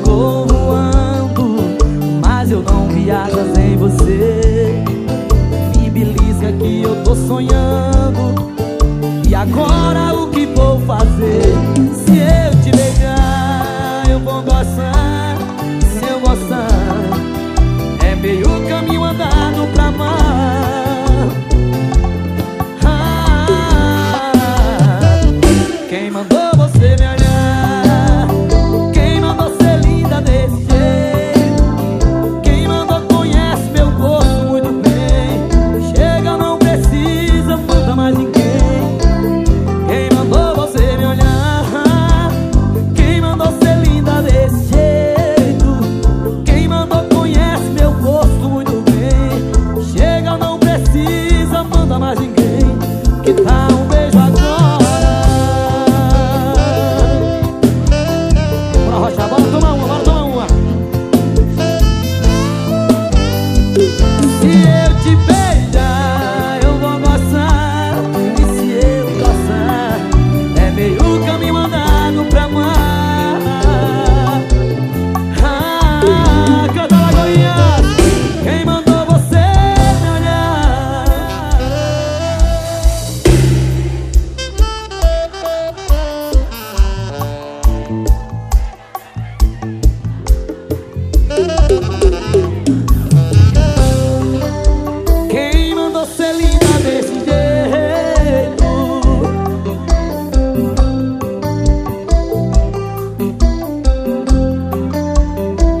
chegou voando Mas eu não viajo sem você. Me belisca que eu tô sonhando. E agora o que vou fazer? Se eu te beijar, eu vou gostar. Se eu gostar, é meio más.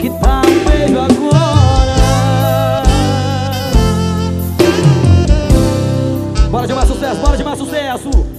Que tá tal um beijo agora? Bora de mais sucesso, bora de mais sucesso